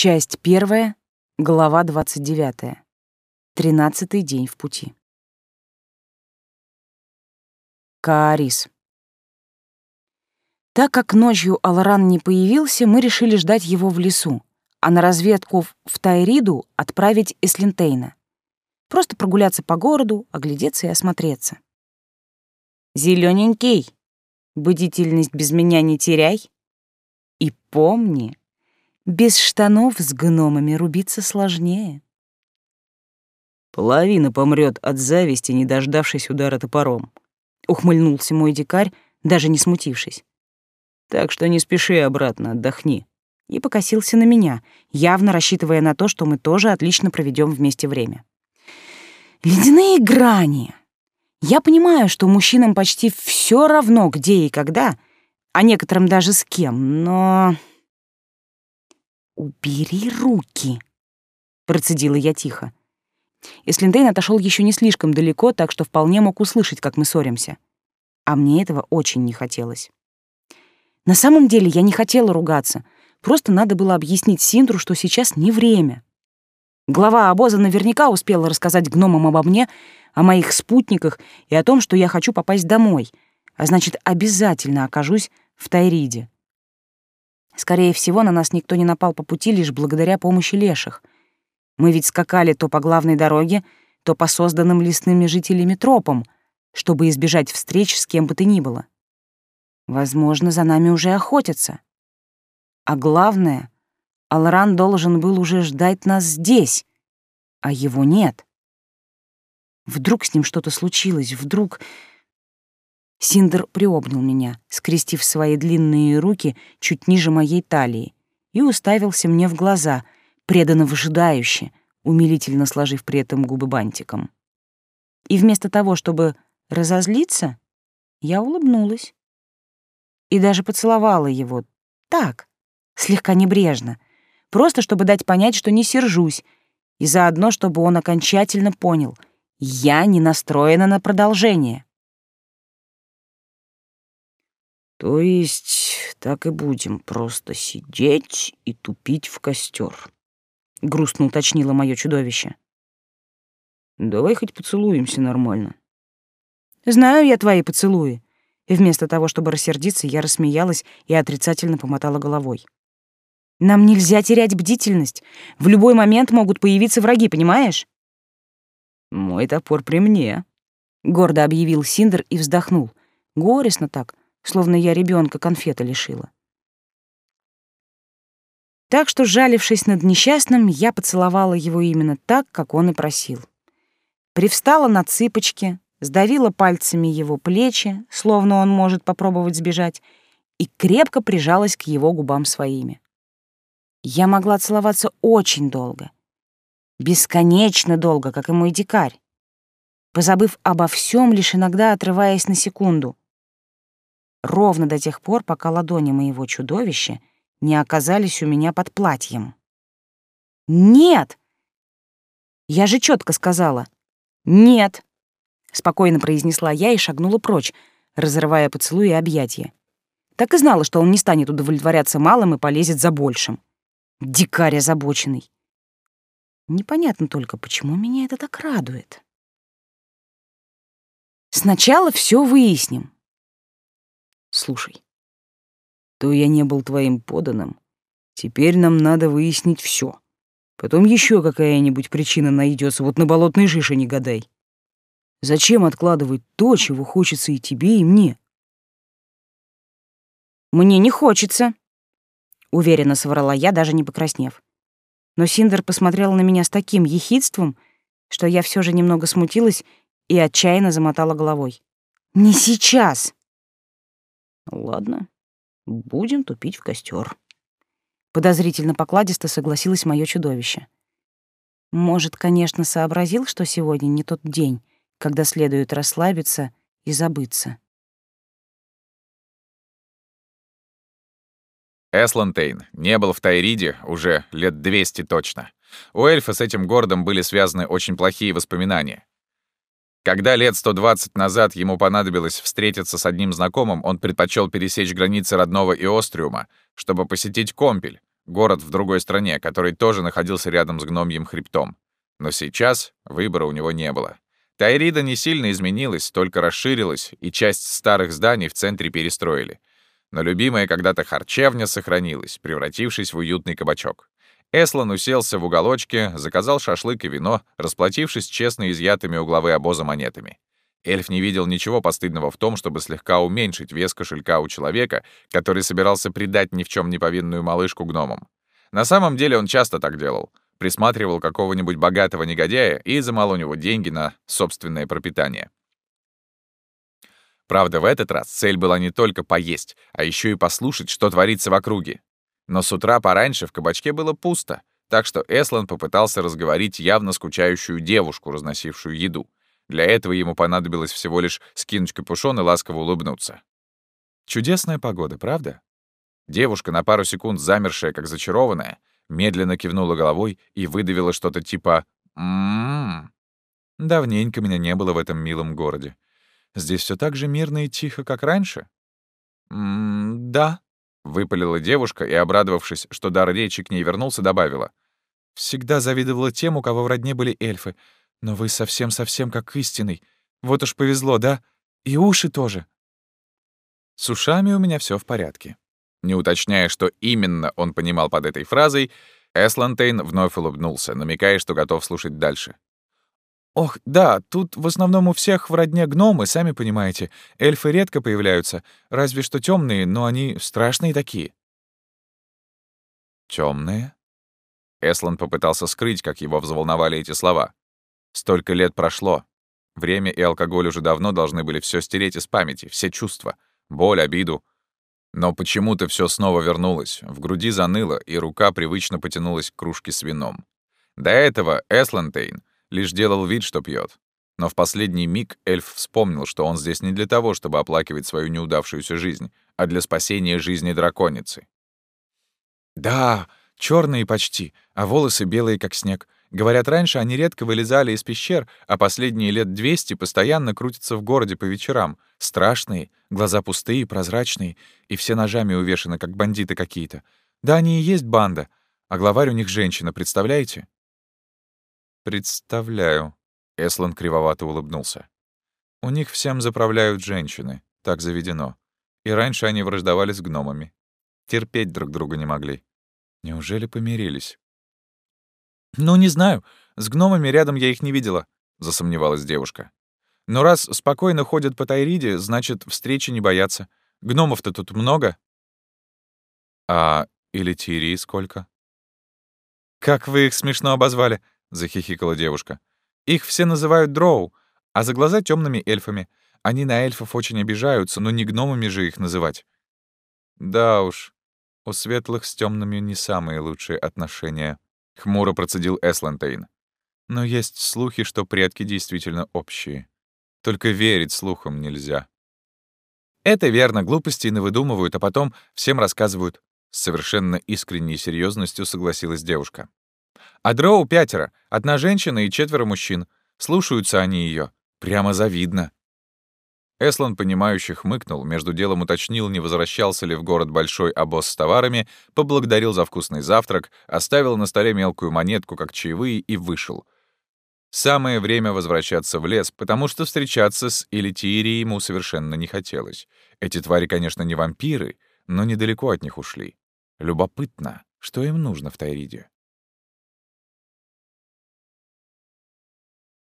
Часть первая, глава 29. Тринадцатый день в пути. Каарис. Так как ночью Алран не появился, мы решили ждать его в лесу, а на разведку в Тайриду отправить Эслинтейна. Просто прогуляться по городу, оглядеться и осмотреться. Зелененький, бдительность без меня не теряй. И помни, без штанов с гномами рубиться сложнее. Половина помрет от зависти, не дождавшись удара топором. Ухмыльнулся мой дикарь, даже не смутившись. Так что не спеши обратно, отдохни. И покосился на меня, явно рассчитывая на то, что мы тоже отлично проведем вместе время. Ледяные грани. Я понимаю, что мужчинам почти все равно, где и когда, а некоторым даже с кем, но... «Убери руки!» — процедила я тихо. Эслинтейн отошел еще не слишком далеко, так что вполне мог услышать, как мы ссоримся. А мне этого очень не хотелось. На самом деле я не хотела ругаться, просто надо было объяснить Синдру, что сейчас не время. Глава обоза наверняка успела рассказать гномам обо мне, о моих спутниках и о том, что я хочу попасть домой, а значит, обязательно окажусь в Тайриде. Скорее всего, на нас никто не напал по пути лишь благодаря помощи леших. Мы ведь скакали то по главной дороге, то по созданным лесными жителями тропам, чтобы избежать встреч с кем бы то ни было. Возможно, за нами уже охотятся. А главное, Алран должен был уже ждать нас здесь, а его нет. Вдруг с ним что-то случилось, вдруг... Синдер приобнял меня, скрестив свои длинные руки чуть ниже моей талии, и уставился мне в глаза, преданно выжидающе, умилительно сложив при этом губы бантиком. И вместо того, чтобы разозлиться, я улыбнулась. И даже поцеловала его. Так, слегка небрежно. Просто чтобы дать понять, что не сержусь, и заодно, чтобы он окончательно понял — я не настроена на продолжение. То есть так и будем просто сидеть и тупить в костер, грустно уточнило мое чудовище. Давай хоть поцелуемся нормально. Знаю я твои поцелуи. И вместо того, чтобы рассердиться, я рассмеялась и отрицательно помотала головой. Нам нельзя терять бдительность. В любой момент могут появиться враги, понимаешь? Мой топор при мне, гордо объявил Синдер и вздохнул. Горестно так, словно я ребенка конфеты лишила. Так что, жалившись над несчастным, я поцеловала его именно так, как он и просил. Привстала на цыпочки, сдавила пальцами его плечи, словно он может попробовать сбежать, и крепко прижалась к его губам своими. Я могла целоваться очень долго, бесконечно долго, как и мой дикарь, позабыв обо всем, лишь иногда отрываясь на секунду ровно до тех пор, пока ладони моего чудовища не оказались у меня под платьем. «Нет!» Я же четко сказала «нет», — спокойно произнесла я и шагнула прочь, разрывая поцелуи и объятия. Так и знала, что он не станет удовлетворяться малым и полезет за большим. Дикарь озабоченный. Непонятно только, почему меня это так радует. Сначала все выясним, Слушай, то я не был твоим поданным. Теперь нам надо выяснить все. Потом еще какая-нибудь причина найдется, вот на болотной жиже не гадай. Зачем откладывать то, чего хочется и тебе, и мне? Мне не хочется, уверенно соврала я, даже не покраснев. Но Синдер посмотрел на меня с таким ехидством, что я все же немного смутилась и отчаянно замотала головой. Не сейчас. Ладно, будем тупить в костер. Подозрительно покладисто согласилось мое чудовище. Может, конечно, сообразил, что сегодня не тот день, когда следует расслабиться и забыться. Эслантейн не был в Тайриде уже лет 200 точно. У эльфа с этим городом были связаны очень плохие воспоминания. Когда лет 120 назад ему понадобилось встретиться с одним знакомым, он предпочел пересечь границы родного Иостриума, чтобы посетить Компель, город в другой стране, который тоже находился рядом с гномьим хребтом. Но сейчас выбора у него не было. Тайрида не сильно изменилась, только расширилась, и часть старых зданий в центре перестроили. Но любимая когда-то харчевня сохранилась, превратившись в уютный кабачок. Эслан уселся в уголочке, заказал шашлык и вино, расплатившись честно изъятыми угловые обоза монетами. Эльф не видел ничего постыдного в том, чтобы слегка уменьшить вес кошелька у человека, который собирался предать ни в чем не повинную малышку гномам. На самом деле он часто так делал. Присматривал какого-нибудь богатого негодяя и изымал у него деньги на собственное пропитание. Правда, в этот раз цель была не только поесть, а еще и послушать, что творится в округе. Но с утра пораньше в кабачке было пусто, так что Эслан попытался разговорить явно скучающую девушку, разносившую еду. Для этого ему понадобилось всего лишь скинуть капюшон и ласково улыбнуться. Чудесная погода, правда? Девушка, на пару секунд замершая, как зачарованная, медленно кивнула головой и выдавила что-то типа «М-м-м». Давненько меня не было в этом милом городе. Здесь все так же мирно и тихо, как раньше? «М-м, да», — выпалила девушка и, обрадовавшись, что дар речи к ней вернулся, добавила. «Всегда завидовала тем, у кого в родне были эльфы. Но вы совсем-совсем как истинный. Вот уж повезло, да? И уши тоже. С ушами у меня все в порядке. Не уточняя, что именно он понимал под этой фразой, Эслантейн вновь улыбнулся, намекая, что готов слушать дальше. «Ох, да, тут в основном у всех в родне гномы, сами понимаете. Эльфы редко появляются, разве что темные, но они страшные такие». Темные? Эслан попытался скрыть, как его взволновали эти слова. Столько лет прошло. Время и алкоголь уже давно должны были все стереть из памяти, все чувства, боль, обиду. Но почему-то все снова вернулось, в груди заныло, и рука привычно потянулась к кружке с вином. До этого Эслантейн лишь делал вид, что пьет. Но в последний миг эльф вспомнил, что он здесь не для того, чтобы оплакивать свою неудавшуюся жизнь, а для спасения жизни драконицы. «Да, черные почти, а волосы белые, как снег. Говорят, раньше они редко вылезали из пещер, а последние лет двести постоянно крутятся в городе по вечерам. Страшные, глаза пустые, прозрачные, и все ножами увешаны, как бандиты какие-то. Да они и есть банда, а главарь у них женщина, представляете? Представляю. Эслан кривовато улыбнулся. У них всем заправляют женщины, так заведено. И раньше они враждовали с гномами. Терпеть друг друга не могли. Неужели помирились? «Ну, не знаю. С гномами рядом я их не видела», — засомневалась девушка. «Но раз спокойно ходят по Тайриде, значит, встречи не боятся. Гномов-то тут много». «А или Тирии сколько?» «Как вы их смешно обозвали», — захихикала девушка. «Их все называют дроу, а за глаза темными эльфами. Они на эльфов очень обижаются, но не гномами же их называть». «Да уж, у светлых с темными не самые лучшие отношения», — хмуро процедил Эслантейн. «Но есть слухи, что предки действительно общие. Только верить слухам нельзя». «Это верно, глупости навыдумывают, а потом всем рассказывают». С совершенно искренней серьезностью согласилась девушка. «А дроу пятеро, одна женщина и четверо мужчин. Слушаются они ее. Прямо завидно». Эслан, понимающе хмыкнул, между делом уточнил, не возвращался ли в город большой обоз с товарами, поблагодарил за вкусный завтрак, оставил на столе мелкую монетку, как чаевые, и вышел. Самое время возвращаться в лес, потому что встречаться с Элитирией ему совершенно не хотелось. Эти твари, конечно, не вампиры, но недалеко от них ушли. Любопытно, что им нужно в Тайриде.